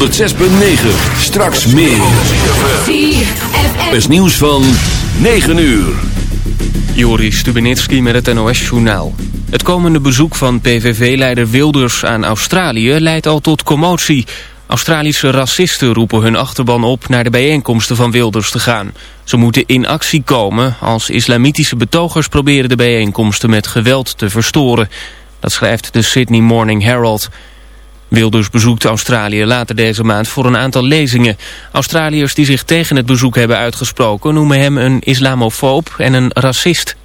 106.9. Straks meer. 4FM. is nieuws van 9 uur. Joris Stubenitski met het NOS-journaal. Het komende bezoek van PVV-leider Wilders aan Australië leidt al tot commotie. Australische racisten roepen hun achterban op naar de bijeenkomsten van Wilders te gaan. Ze moeten in actie komen als islamitische betogers proberen de bijeenkomsten met geweld te verstoren. Dat schrijft de Sydney Morning Herald. Wilders bezoekt Australië later deze maand voor een aantal lezingen. Australiërs die zich tegen het bezoek hebben uitgesproken noemen hem een islamofoob en een racist.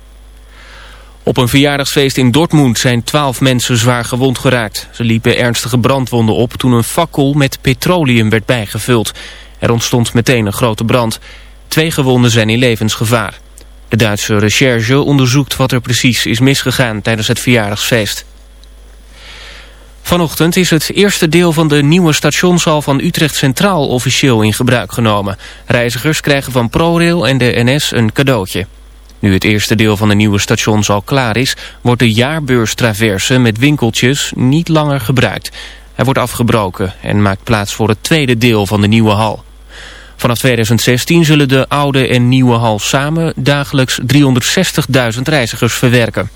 Op een verjaardagsfeest in Dortmund zijn twaalf mensen zwaar gewond geraakt. Ze liepen ernstige brandwonden op toen een fakkel met petroleum werd bijgevuld. Er ontstond meteen een grote brand. Twee gewonden zijn in levensgevaar. De Duitse recherche onderzoekt wat er precies is misgegaan tijdens het verjaardagsfeest. Vanochtend is het eerste deel van de nieuwe stationshal van Utrecht Centraal officieel in gebruik genomen. Reizigers krijgen van ProRail en de NS een cadeautje. Nu het eerste deel van de nieuwe stationshal klaar is, wordt de jaarbeurstraverse met winkeltjes niet langer gebruikt. Hij wordt afgebroken en maakt plaats voor het tweede deel van de nieuwe hal. Vanaf 2016 zullen de oude en nieuwe hal samen dagelijks 360.000 reizigers verwerken.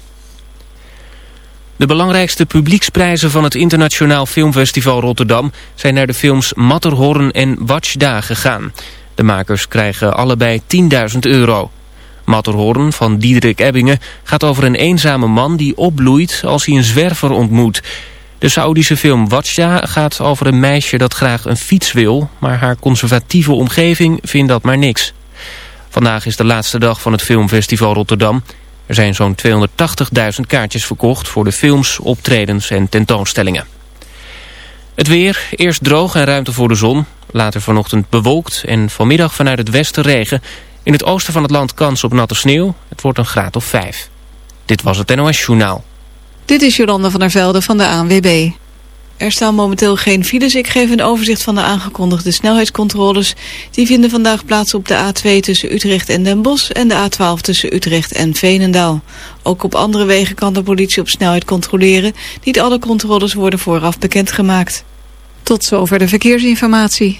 De belangrijkste publieksprijzen van het Internationaal Filmfestival Rotterdam zijn naar de films Matterhorn en Watchda gegaan. De makers krijgen allebei 10.000 euro. Matterhorn van Diederik Ebbingen gaat over een eenzame man die opbloeit als hij een zwerver ontmoet. De Saoedische film Watchda gaat over een meisje dat graag een fiets wil, maar haar conservatieve omgeving vindt dat maar niks. Vandaag is de laatste dag van het filmfestival Rotterdam. Er zijn zo'n 280.000 kaartjes verkocht voor de films, optredens en tentoonstellingen. Het weer, eerst droog en ruimte voor de zon. Later vanochtend bewolkt en vanmiddag vanuit het westen regen. In het oosten van het land kans op natte sneeuw. Het wordt een graad of 5. Dit was het NOS Journaal. Dit is Jolanda van der Velde van de ANWB. Er staan momenteel geen files. Ik geef een overzicht van de aangekondigde snelheidscontroles. Die vinden vandaag plaats op de A2 tussen Utrecht en Den Bosch... en de A12 tussen Utrecht en Veenendaal. Ook op andere wegen kan de politie op snelheid controleren. Niet alle controles worden vooraf bekendgemaakt. Tot zover de verkeersinformatie.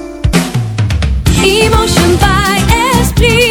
Emotion by Esprit.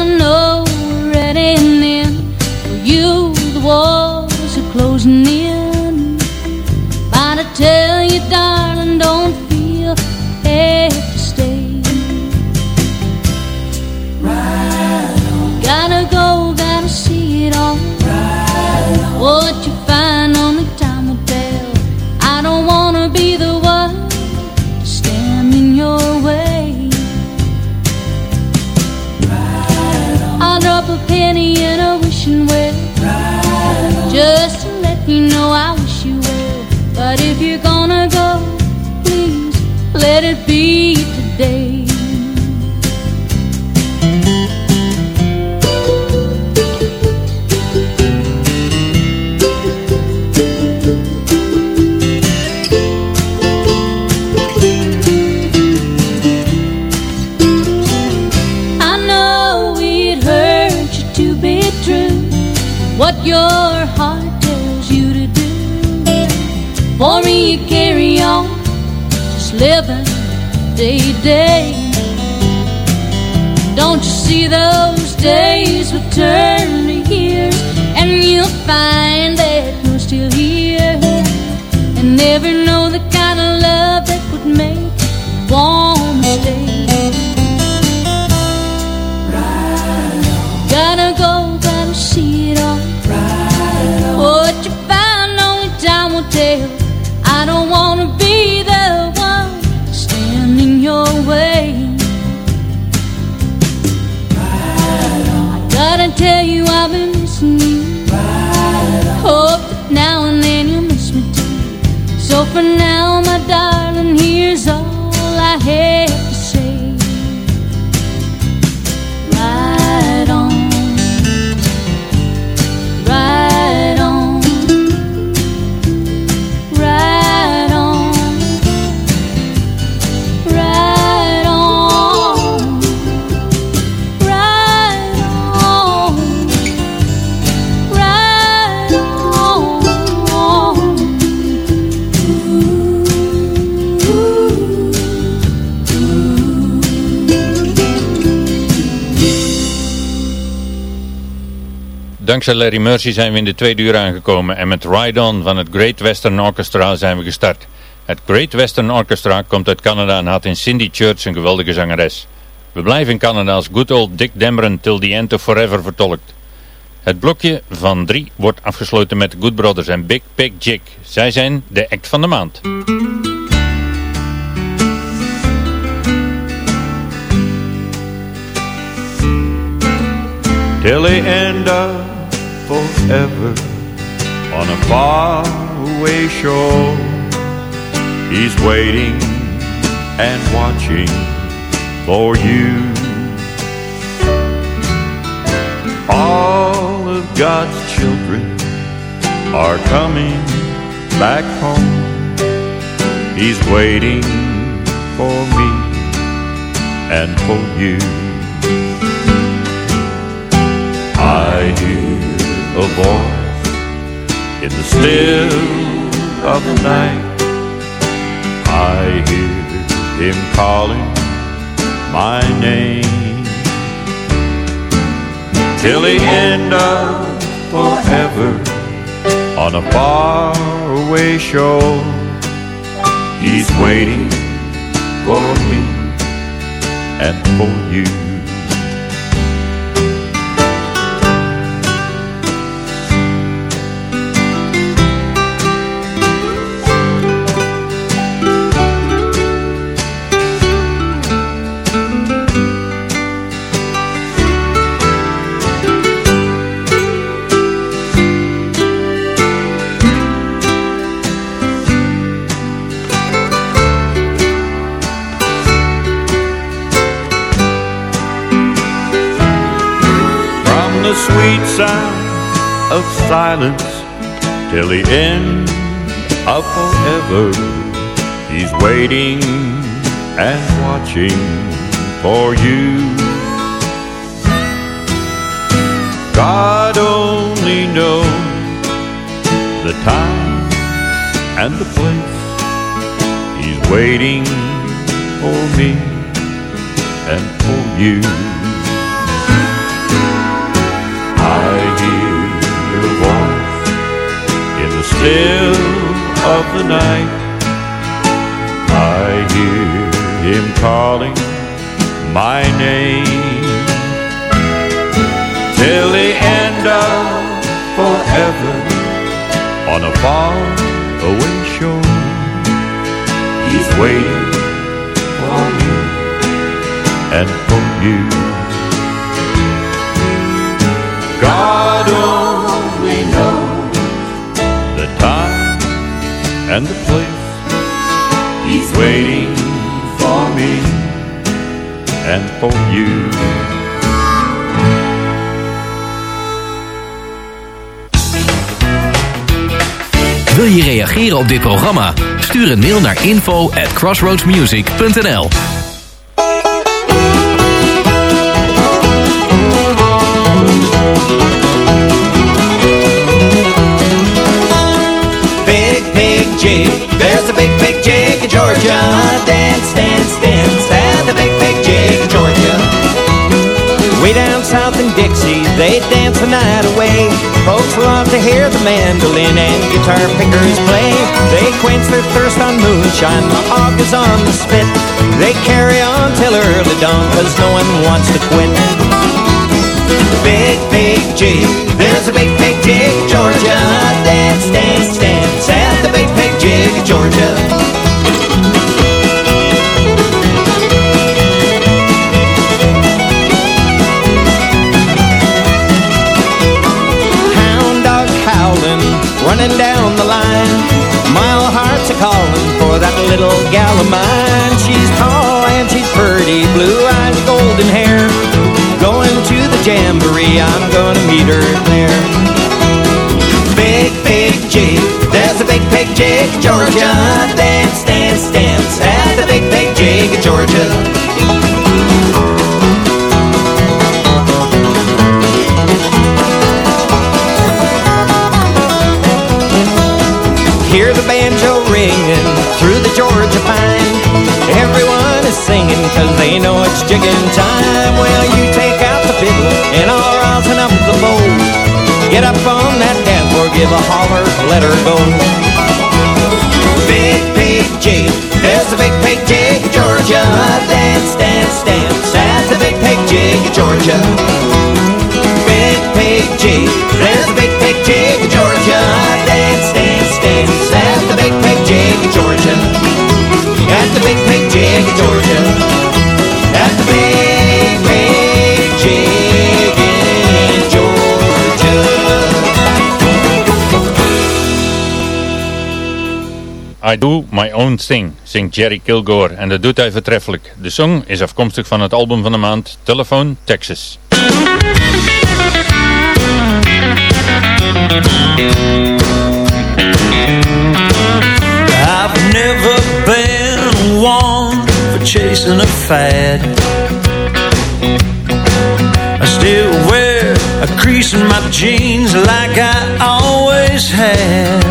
I know a day day. Don't you see those days will turn to years, and you'll find for now, Dankzij Larry Mercy zijn we in de tweede uur aangekomen en met Ride On van het Great Western Orchestra zijn we gestart. Het Great Western Orchestra komt uit Canada en had in Cindy Church een geweldige zangeres. We blijven in Canada als good old Dick Dameron Till the End of Forever vertolkt. Het blokje van drie wordt afgesloten met Good Brothers en Big Pig Jig. Zij zijn de act van de maand. till the end of forever on a faraway shore. He's waiting and watching for you. All of God's children are coming back home. He's waiting for me and for you. I hear a voice in the still of the night. I hear him calling my name till the end of forever on a faraway shore. He's waiting for me and for you. Sound of silence till the end of forever. He's waiting and watching for you. God only knows the time and the place. He's waiting for me and for you. hear a voice in the still of the night. I hear him calling my name till the end of forever on a far away shore. He's waiting for me and for you and the place. He's waiting for me and for you. Wil je reageren op dit programma? Stuur een mail naar info at crossroadsmusic.nl Georgia. Dance, dance, dance at the big, big jig Georgia. Way down south in Dixie, they dance the night away. Folks love to hear the mandolin and guitar pickers play. They quench their thirst on moonshine, the hog is on the spit. They carry on till early dawn, cause no one wants to quit. Big, big jig, there's a big, big jig Georgia. Dance, dance, dance at the big, big jig Georgia. Running down the line. Mile hearts are calling for that little gal of mine. She's tall and she's pretty, blue eyes, golden hair. Going to the jamboree, I'm gonna meet her there. Big, big jig, there's a big, big jig, Georgia. Dance, dance, dance at the big, big jig, Georgia. Banjo ringing through the Georgia pine. Everyone is singing cause they know it's jigging time. Well, you take out the fiddle and I'll rosin up the bow. Get up on that dance floor, give a holler, let her go. Big, big jig, there's a big, big jig, Georgia. Dance, dance, dance at the big, big jig, Georgia. Big, big jig, At the big, big jig, Georgia. At the big, big jig in Georgia. I Do My Own Thing, zingt Jerry Kilgore en dat doet hij vertreffelijk. De song is afkomstig van het album van de maand Telephone Texas. I've never one for chasing a fad. I still wear a crease in my jeans like I always have.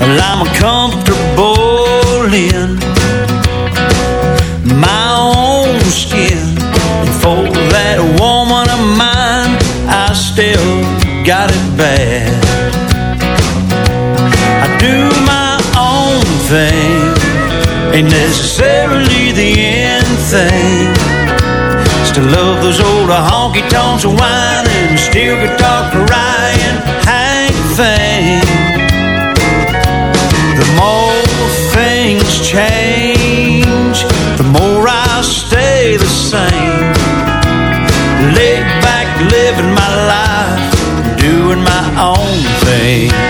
Well, I'm comfortable in my own skin. And for that woman of mine, I still got it bad. I do my own thing, ain't necessarily the end thing. Still love those old honky tonks of wine and steel guitar crying hang thing. The more things change, the more I stay the same. Laid back, living my life, doing my own thing.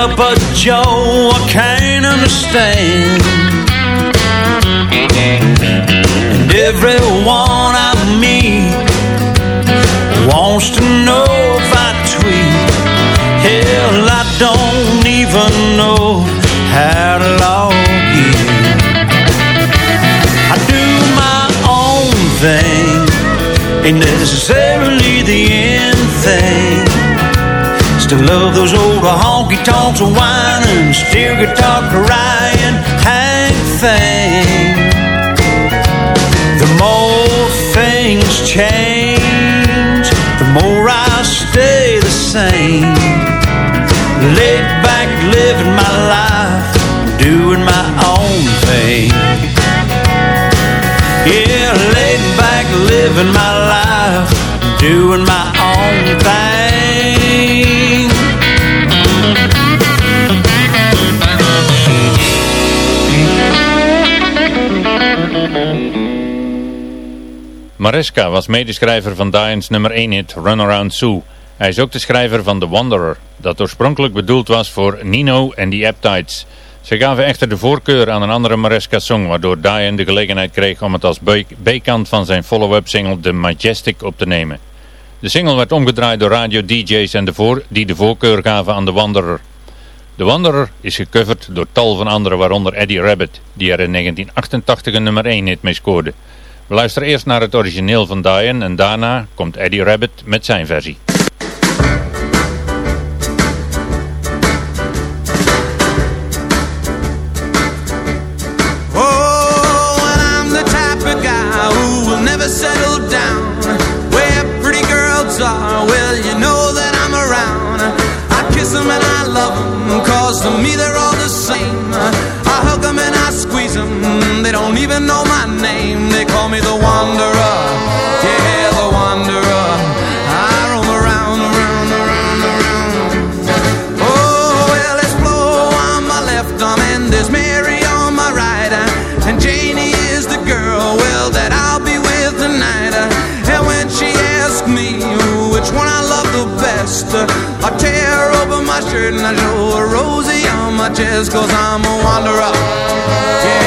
Of joe I can't understand. And everyone I meet wants to know if I tweet. Hell, I don't even know how to log in. I do my own thing, ain't necessarily the end thing. Still love those old honky tonks of wine and steel guitar crying hang thing. The more things change, the more I stay the same. Laid back, living my life, doing my own thing. Yeah, laid back, living my life, doing my own thing. Maresca was medeschrijver van Diane's nummer 1 hit Run Around Sue. Hij is ook de schrijver van The Wanderer, dat oorspronkelijk bedoeld was voor Nino en The Appetites. Ze gaven echter de voorkeur aan een andere Maresca-song, waardoor Diane de gelegenheid kreeg om het als B-kant van zijn follow-up single The Majestic op te nemen. De single werd omgedraaid door radio-dj's en de die de voorkeur gaven aan The Wanderer. The Wanderer is gecoverd door tal van anderen, waaronder Eddie Rabbit, die er in 1988 een nummer 1 hit mee scoorde. We luisteren eerst naar het origineel van Diane en daarna komt Eddie Rabbit met zijn versie. Shirt and I show her Rosie on my chest, cause I'm a wanderer. Yeah,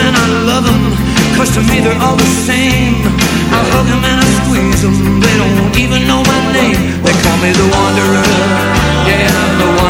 and I love them, cause to me they're all the same. I hug them and I squeeze them, they don't even know my name. They call me the Wanderer. Yeah, I'm the Wanderer.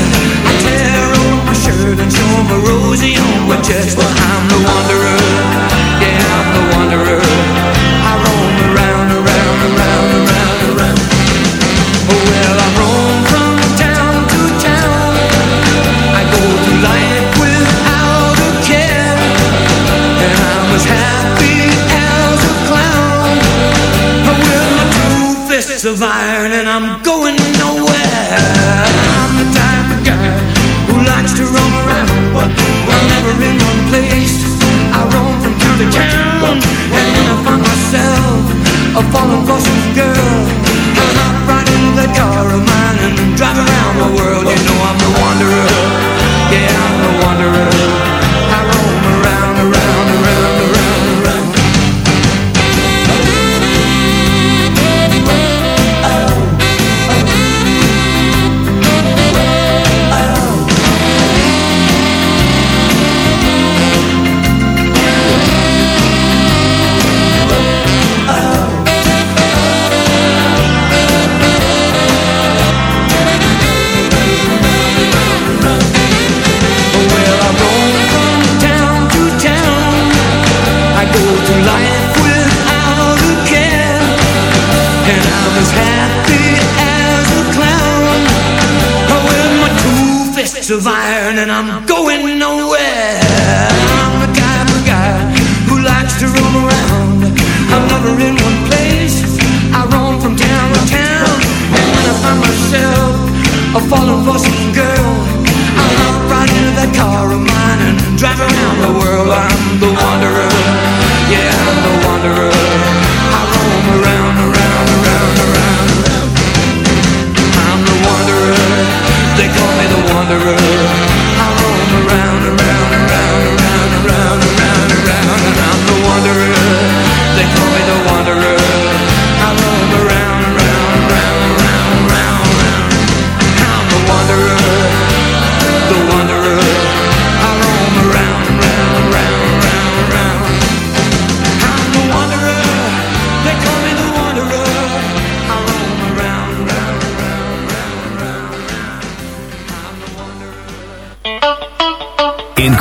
A shroud and show the rosy on my chest. Well, I'm the wanderer, yeah, I'm the wanderer. I roam around, around, around, around, around. Oh well, I roam from town to town. I go through life without a care, and I'm as happy as a clown. With my two fists of iron, and I'm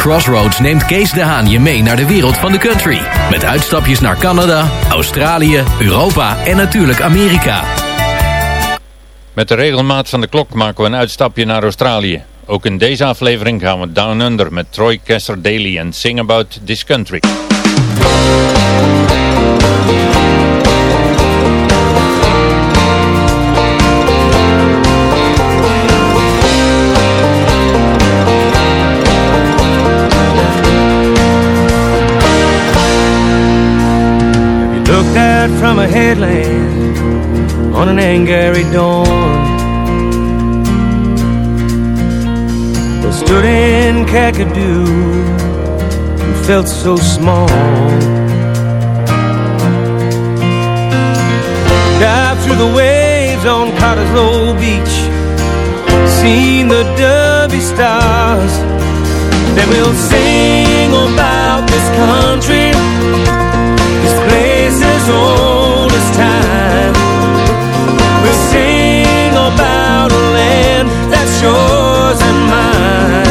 Crossroads neemt Kees de Haan je mee naar de wereld van de country. Met uitstapjes naar Canada, Australië, Europa en natuurlijk Amerika. Met de regelmaat van de klok maken we een uitstapje naar Australië. Ook in deze aflevering gaan we Down Under met Troy Kessler Daly en Sing About This Country. Looked out from a headland on an Angry dawn. Or stood in Kakadu and felt so small. Dive through the waves on Cottesloe Beach, seen the dubby stars. Then we'll sing about this country, about a land that's yours and mine.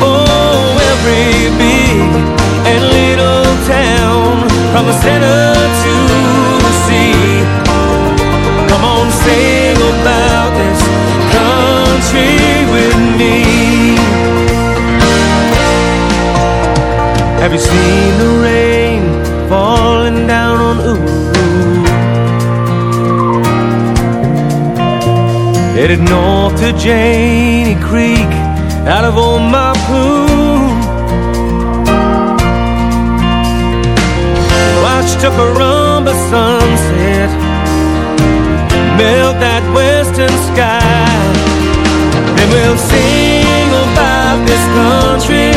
Oh, every big and little town, from the center to the sea. Come on, sing about this country with me. Have you seen the rain falling down on Uru? Headed north to Janey Creek out of Old Mapoon. Watch Tuckarumba sunset melt that western sky. Then we'll sing about this country,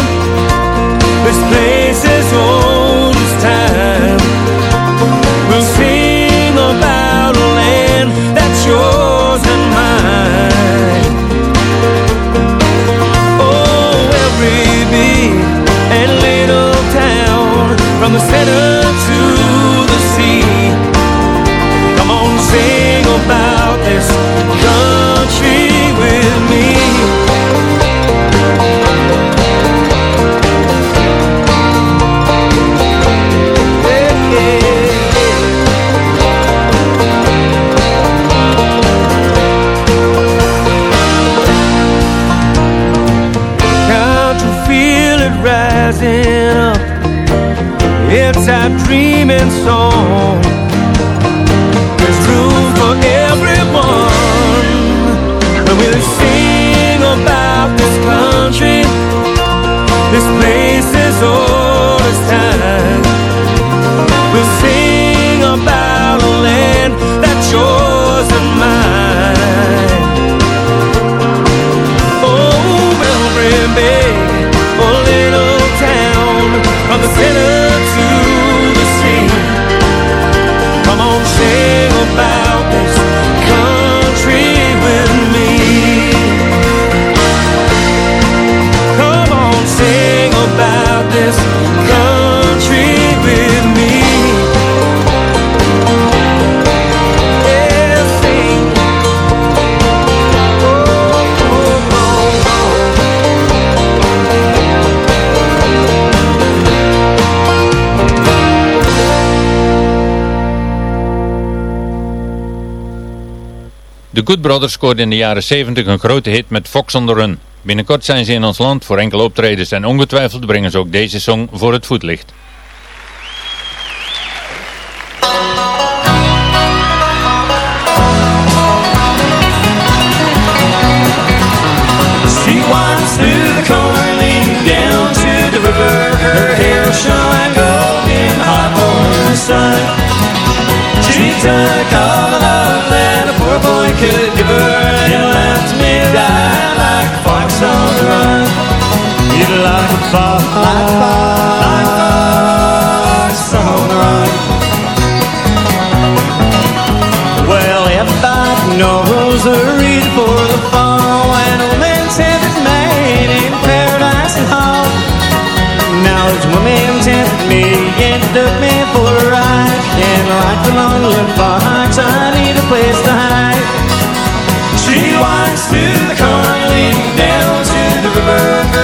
this place as old as time. We'll sing about a land that's yours and mine. Oh, every and little town, from the center it's our dreaming song. There's room for everyone when we sing about this country. This place is old as time. We'll sing about a land that's yours and mine. Oh, little from the center Good Brothers scoorden in de jaren 70 een grote hit met Fox on the Run. Binnenkort zijn ze in ons land voor enkele optredens en ongetwijfeld brengen ze ook deze song voor het voetlicht.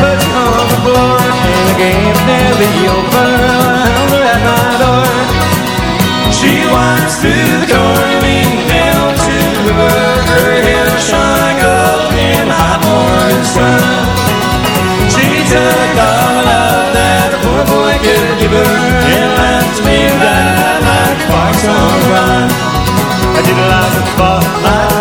put you on the floor And the game's never over I'll at my door She winds through the corner Leaning down to the river Her hair shine gold in the hot morning sun. She took all the love that a poor boy could give her And left me right like a fox on the run. I did a like a fox, like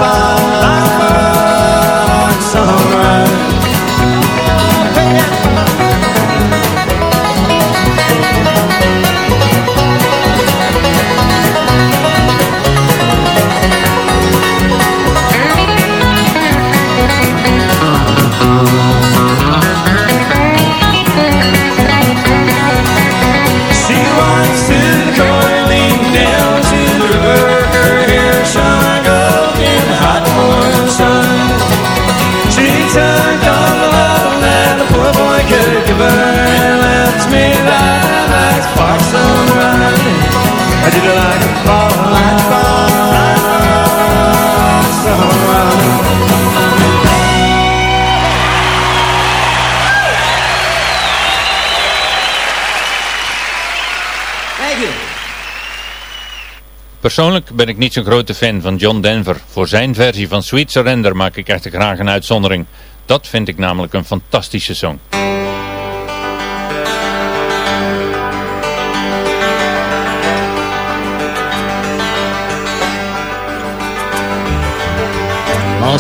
Persoonlijk ben ik niet zo'n grote fan van John Denver. Voor zijn versie van Sweet Surrender maak ik echter graag een uitzondering. Dat vind ik namelijk een fantastische song.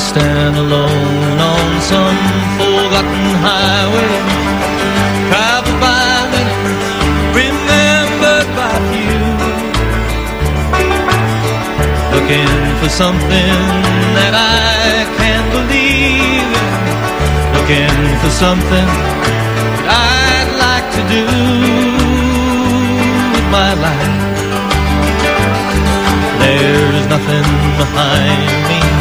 Lost and alone on some forgotten highway. Traveled by many, remembered by few. Looking for something that I can't believe in. Looking for something that I'd like to do with my life. There's nothing behind me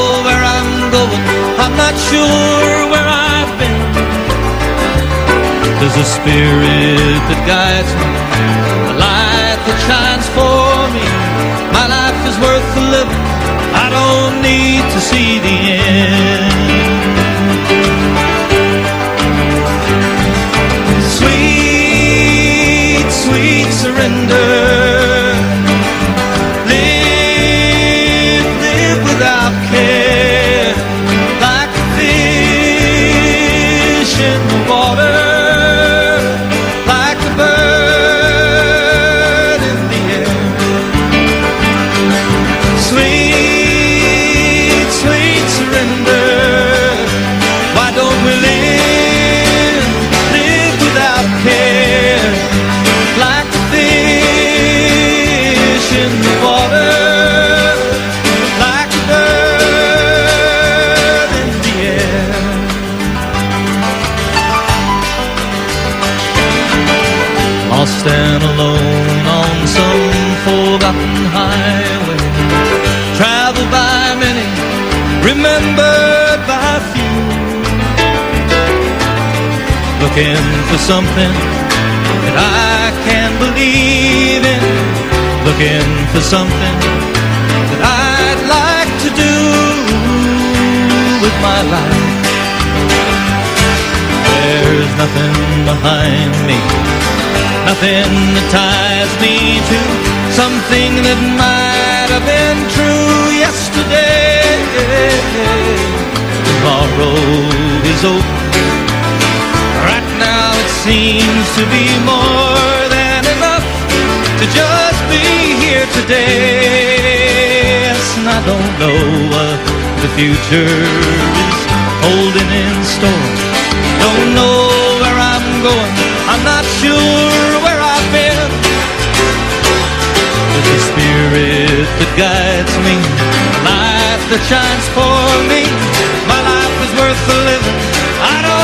sure where I've been. There's a spirit that guides me, a light that shines for me. My life is worth the living. I don't need to see the end. Sweet, sweet surrender. For something that I can believe in. Looking for something that I'd like to do with my life. There's nothing behind me, nothing that ties me to something that might have been true yesterday. Tomorrow is open. Seems to be more than enough to just be here today. Yes, and I don't know what the future is holding in store. Don't know where I'm going. I'm not sure where I've been. There's a spirit that guides me, light that shines for me. My life is worth the living. I don't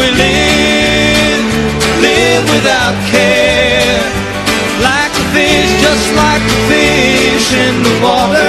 we live, live without care? Like a fish, just like a fish in the water.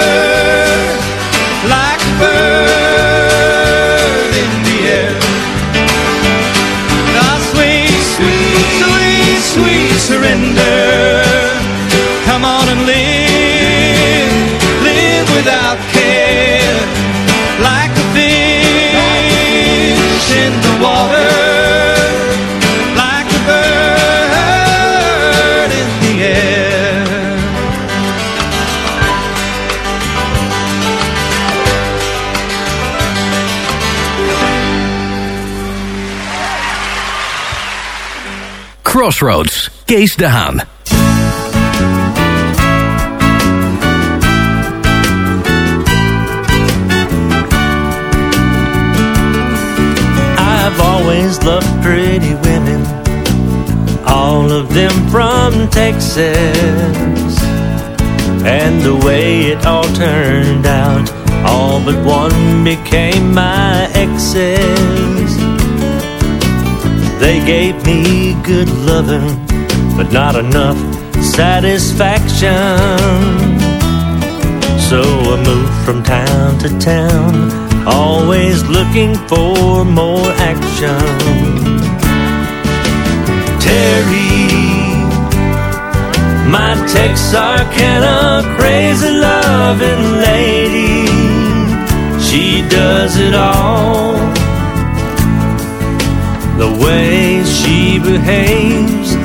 Crossroads, Kees de Haan. I've always loved pretty women, all of them from Texas. And the way it all turned out, all but one became my exes. They gave me good loving, but not enough satisfaction. So I moved from town to town, always looking for more action. Terry, my Texarkana crazy loving lady, she does it all. The way she behaves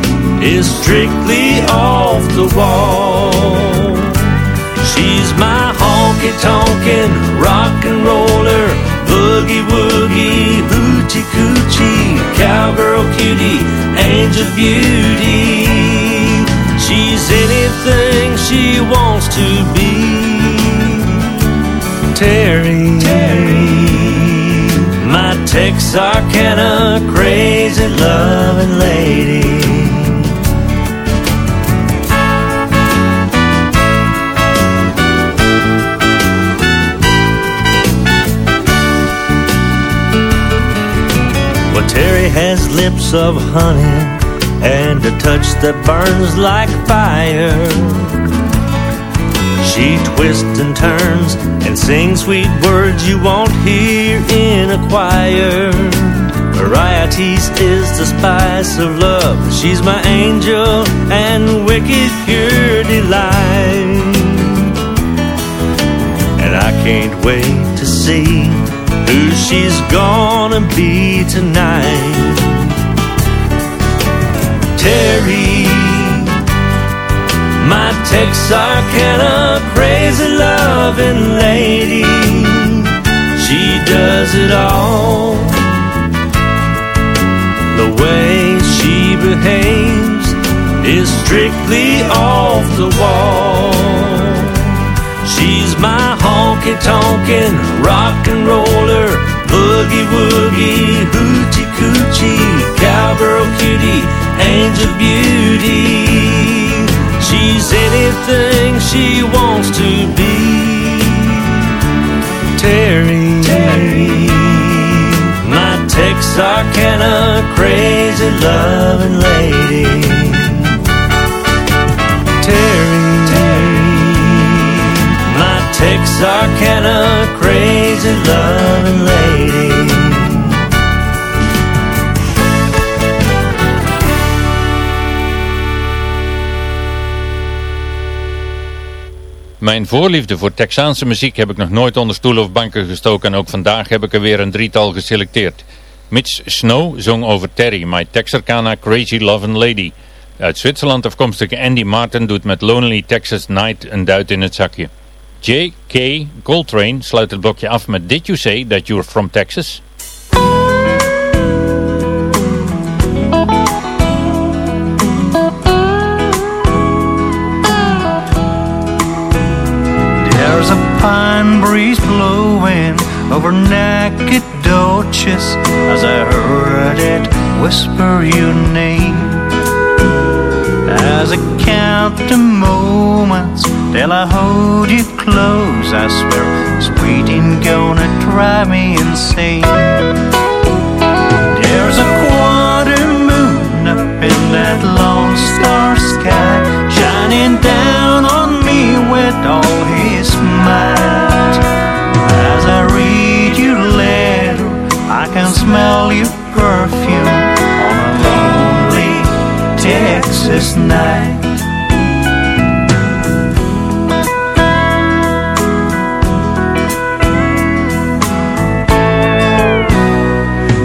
is strictly off the wall. She's my honky tonkin' rock and roller, boogie woogie, hoochie coochie, cowgirl cutie, angel beauty. She's anything she wants to be. Texarkana crazy loving lady. Well, Terry has lips of honey and a touch that burns like fire. She twists and turns and sings sweet words you won't hear in a choir. Varieties is the spice of love. She's my angel and wicked pure delight. And I can't wait to see who she's gonna be tonight. Terry, Texarkana crazy loving lady. She does it all. The way she behaves is strictly off the wall. She's my honky tonkin' rock and roller, boogie woogie, hoochie coochie, cowgirl cutie, angel beauty. She's anything she wants to be. Terry, Terry, my Texarkana crazy loving lady. Terry, Terry, my Texarkana crazy loving lady. Mijn voorliefde voor Texaanse muziek heb ik nog nooit onder stoelen of banken gestoken en ook vandaag heb ik er weer een drietal geselecteerd. Mitch Snow zong over Terry, My Texarkana Crazy Lovin' Lady. Uit Zwitserland afkomstige Andy Martin doet met Lonely Texas Night een duit in het zakje. J.K. Coltrane sluit het blokje af met Did You Say That You're From Texas? There's a pine breeze blowing over naked Nacogdoches as I heard it whisper your name. As I count the moments till I hold you close, I swear this waiting gonna drive me insane. There's a quarter moon up in that lone star sky, shining down on me with all his can smell your perfume on a lonely Texas night.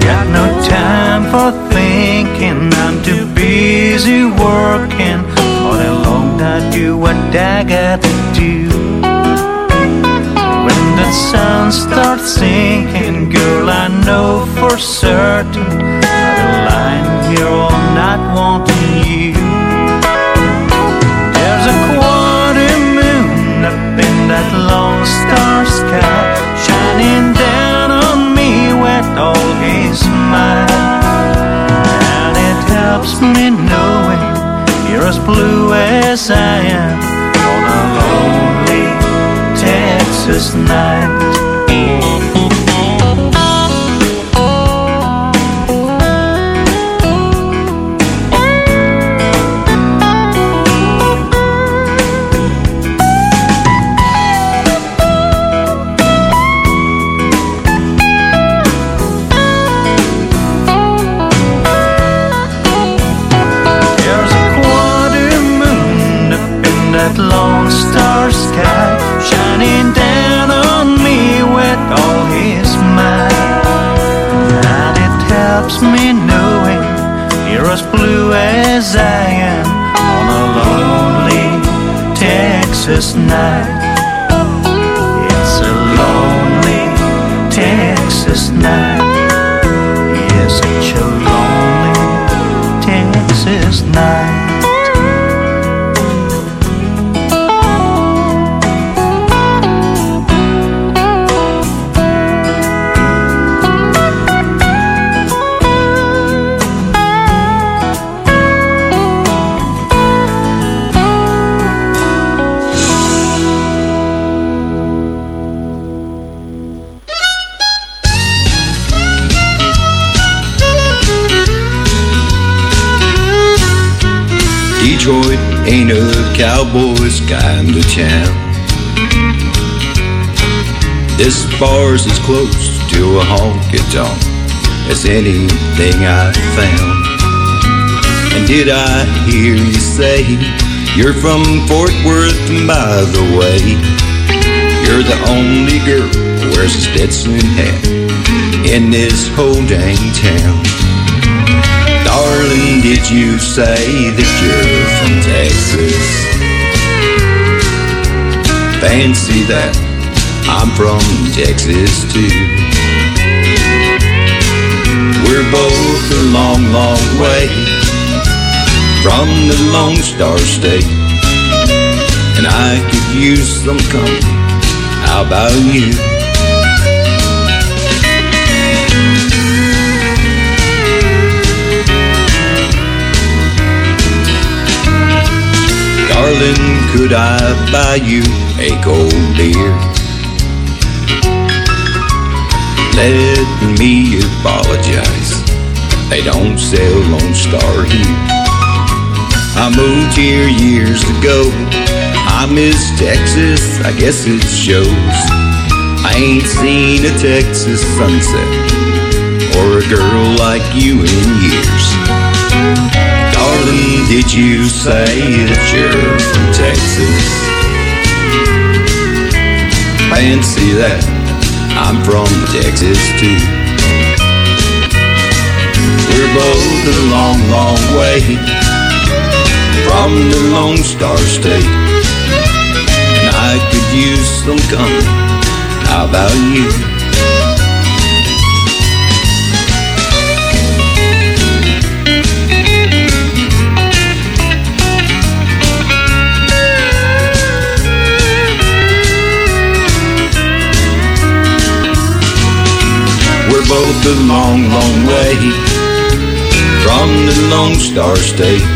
Got no time for thinking, I'm too busy working. All day long I do what I got to do. When the sun starts certain been lying here all night wanting you. There's a quarter moon up in that lone star sky, shining down on me with all his might. And it helps me knowing you're as blue as I am on a lonely Texas night. Texas ain't a cowboy's kind of town. This bar's as close to a honky tonk as anything I've found. And did I hear you say you're from Fort Worth? And by the way, you're the only girl who wears a Stetson hat in this whole dang town. Darling, did you say that you're from Texas? Fancy that, I'm from Texas too. We're both a long, long way from the Lone Star State. And I could use some company. How about you? Darling, could I buy you a cold beer? Let me apologize. They don't sell Lone Star here. I moved here years ago. I miss Texas, I guess it shows. I ain't seen a Texas sunset or a girl like you in years. Did you say that you're from Texas? Fancy that, I'm from Texas too. We're both a long, long way from the Lone Star State. And I could use some company. How about you? Both a long, long way from the Lone Star State.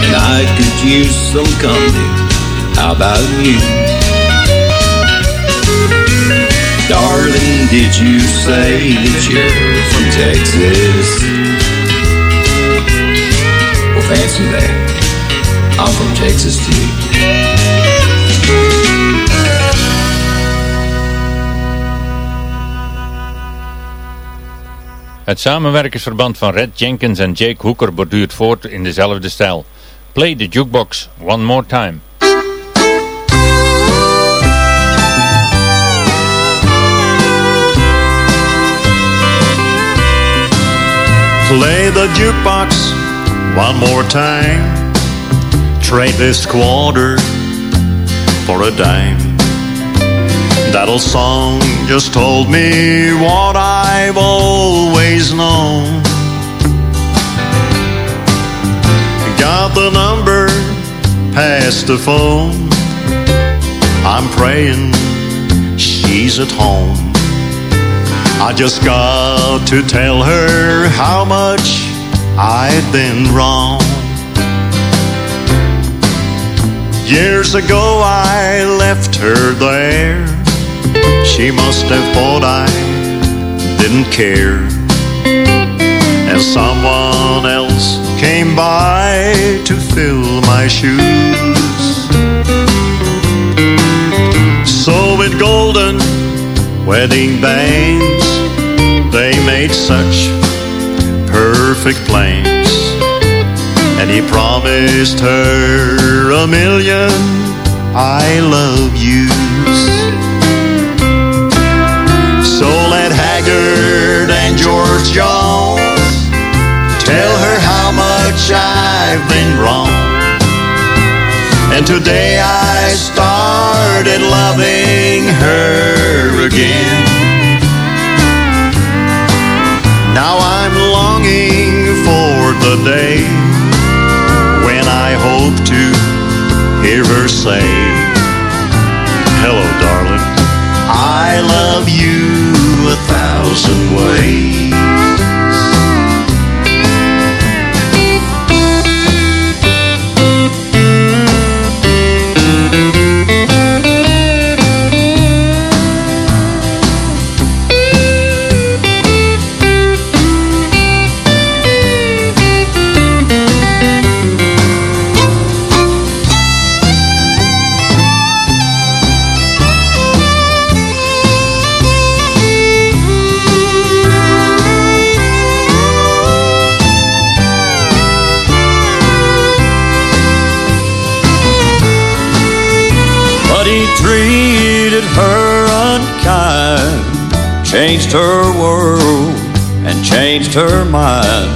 And I could use some company. How about you? Darling, did you say that you're from Texas? Well, fancy that. I'm from Texas too. Het samenwerkingsverband van Red Jenkins en Jake Hooker borduurt voort in dezelfde stijl. Play the jukebox one more time. Play the jukebox one more time. Trade this quarter for a dime. That old song just told me what I've always known. Got the number past the phone. I'm praying she's at home. I just got to tell her how much I've been wrong. Years ago I left her there. She must have thought I didn't care. As someone else came by to fill my shoes. So with golden wedding bands, they made such perfect plans. And he promised her a million I love yous. Been wrong. And today I started loving her again. Now I'm longing for the day when I hope to hear her say, Hello, darling, I love you a thousand ways. Changed her world and changed her mind.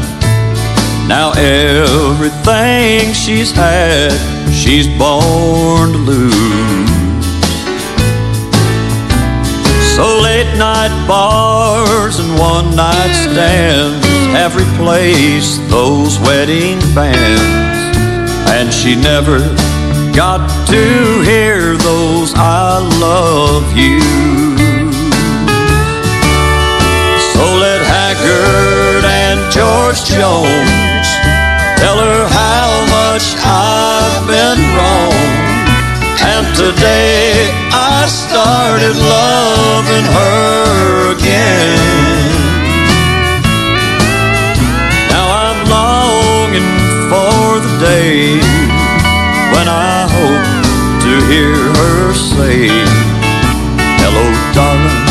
Now everything she's had, she's born to lose. So late night bars and one night stands have replaced those wedding bands, and she never got to hear those I love you. George Jones tell her how much I've been wrong. And today I started loving her again. Now I'm longing for the day when I hope to hear her say, Hello, darling,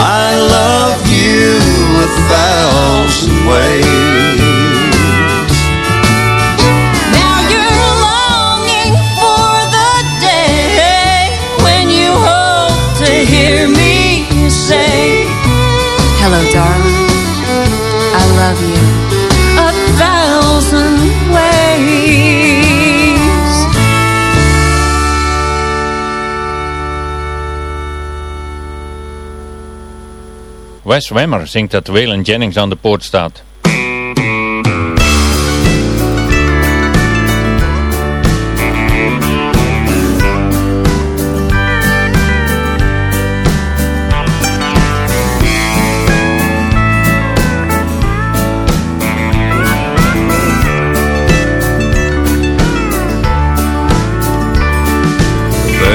I love you a thousand ways. Wes Wemmer zingt dat Waylon Jennings aan de poort staat.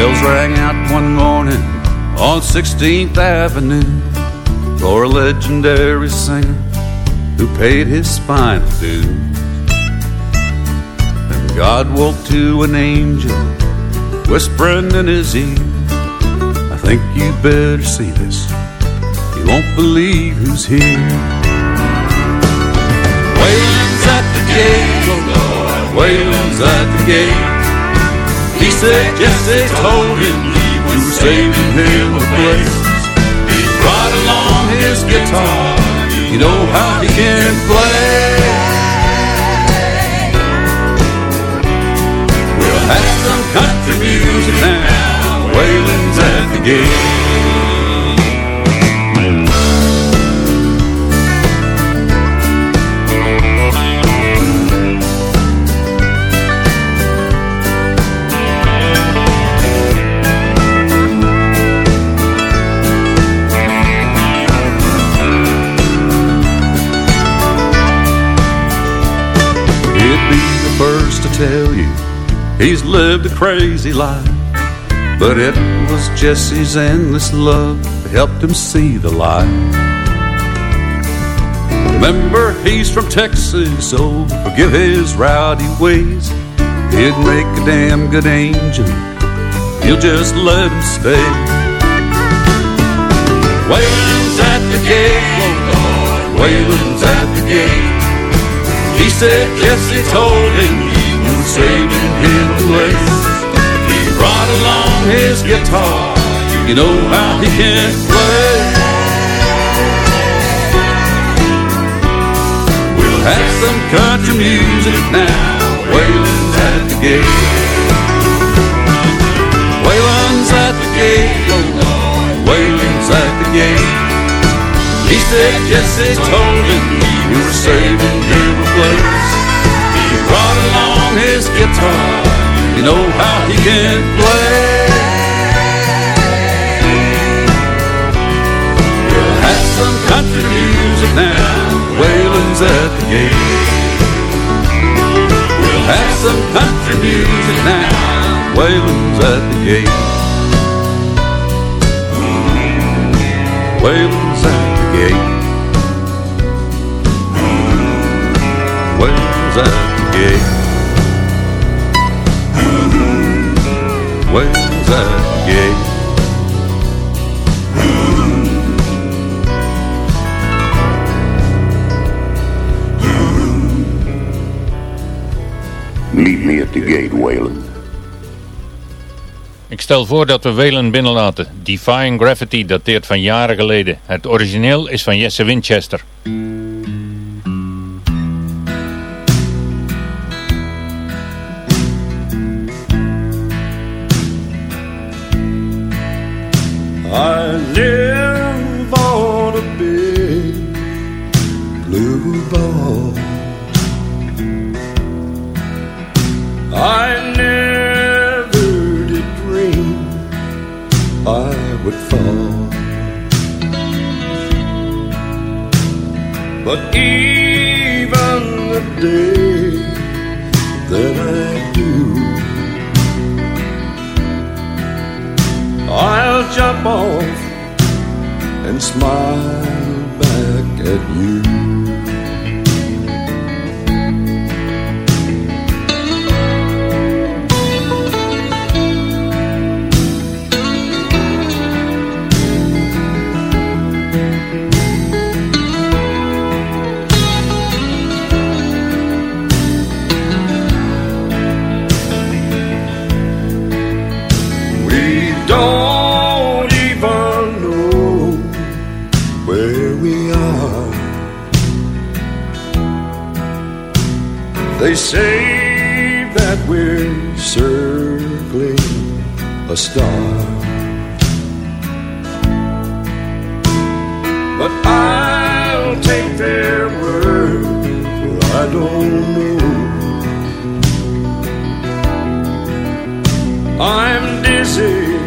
Bells rang out one morning on 16th Avenue for a legendary singer who paid his spinal dues. And God woke to an angel whispering in his ear, I think you better see this. You won't believe who's here. Waylon's at the gate, oh Lord, Waylon's at the gate. He said, yes, they told him we were saving him a place. He brought along his guitar, you know how he can play. We'll have some country music now, Waylon's at the gate. He's lived a crazy life. But it was Jesse's endless love that helped him see the light. Remember, he's from Texas, so forgive his rowdy ways. He'd make a damn good angel. You'll just let him stay. Waylon's at the gate, Waylon's at the gate. He said Jesse told him saving him a place. He brought along his guitar, you know how he can play. We'll have some country music now, Waylon's at the gate. Waylon's at the gate, Waylon's at the gate. He said, Jesse told him he was saving him a place. Along his guitar, you know how he can play. We'll have some country music now, Waylon's at the gate. We'll have some country music now, Waylon's at the gate. Waylon's at the gate. Waylon's at the gate. Waylon's at the gate. Meet me at the gate. Ik stel voor dat we Whalen binnenlaten. Defying Gravity dateert van jaren geleden. Het origineel is van Jesse Winchester. Jump off and smile back at you. They say that we're circling a star. But I'll take their word, for I don't know. I'm dizzy,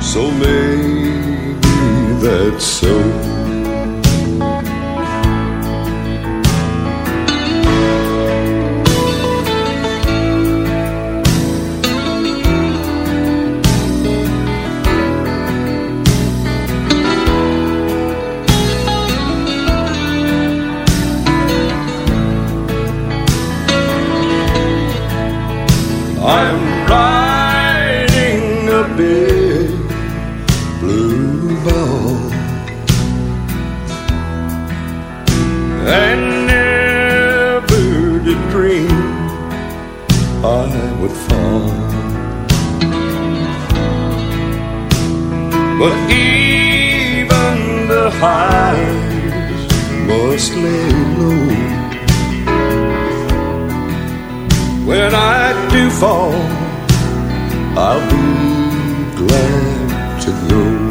so maybe that's so. Highs must lay low. When I do fall, I'll be glad to know.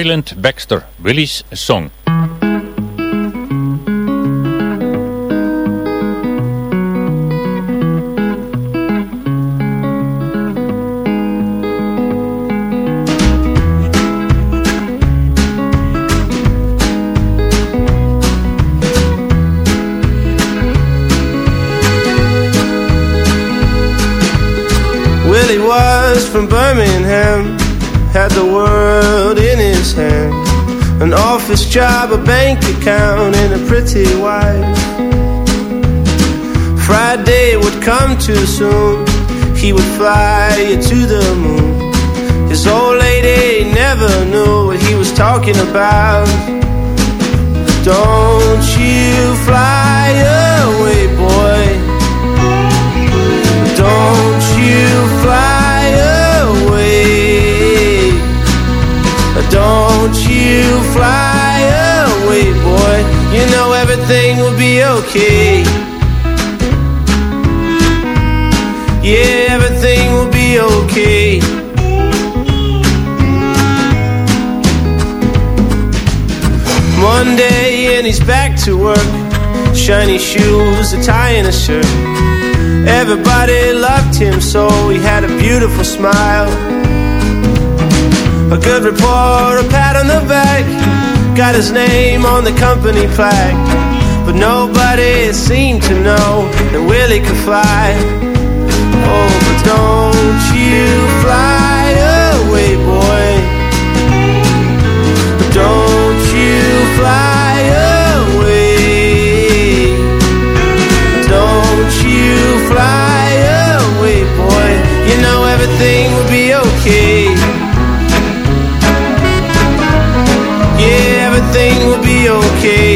Rayland Baxter, Willie's Song. Office job, a bank account, and a pretty wife. Friday would come too soon. He would fly you to the moon. His old lady never knew what he was talking about. Don't you fly away, boy. Don't you fly okay. Yeah, everything will be okay. Monday and he's back to work. Shiny shoes, a tie and a shirt. Everybody loved him so he had a beautiful smile. A good report, a pat on the back. Got his name on the company flag. But nobody seemed to know that Willie could fly. Oh, but don't you fly away, boy. Don't you fly away. Don't you fly away, boy. You know everything will be okay. Yeah, everything will be okay.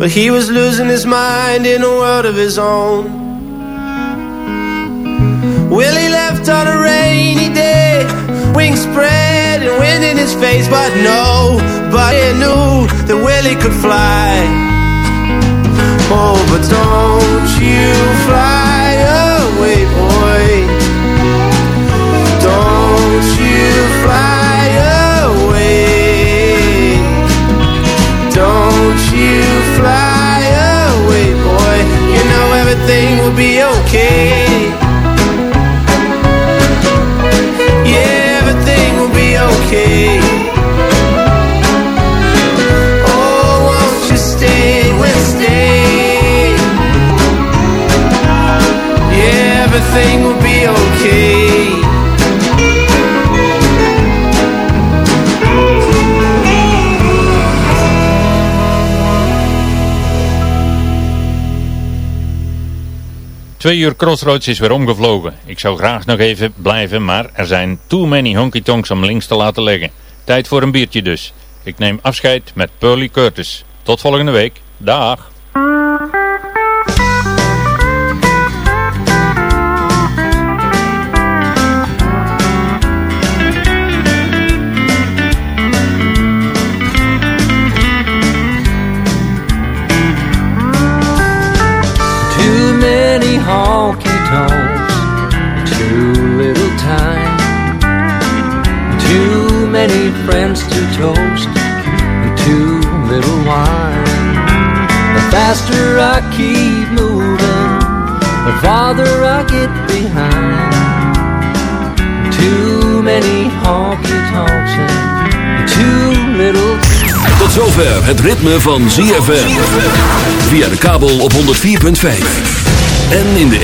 But he was losing his mind in a world of his own. Willie left on a rainy day, wings spread and wind in his face, but nobody knew that Willie could fly. Oh, but don't you fly will be okay. Yeah, everything will be okay. Oh, won't you stay. Yeah, everything will be Twee uur Crossroads is weer omgevlogen. Ik zou graag nog even blijven, maar er zijn too many honky tonks om links te laten liggen. Tijd voor een biertje dus. Ik neem afscheid met Pearly Curtis. Tot volgende week. Dag. Friends to toast, and too little wine. The faster I keep moving, the farther I get behind. Too many honky tonks and too little Tot zover het ritme van ZFM. Via de kabel op 104.5. En in de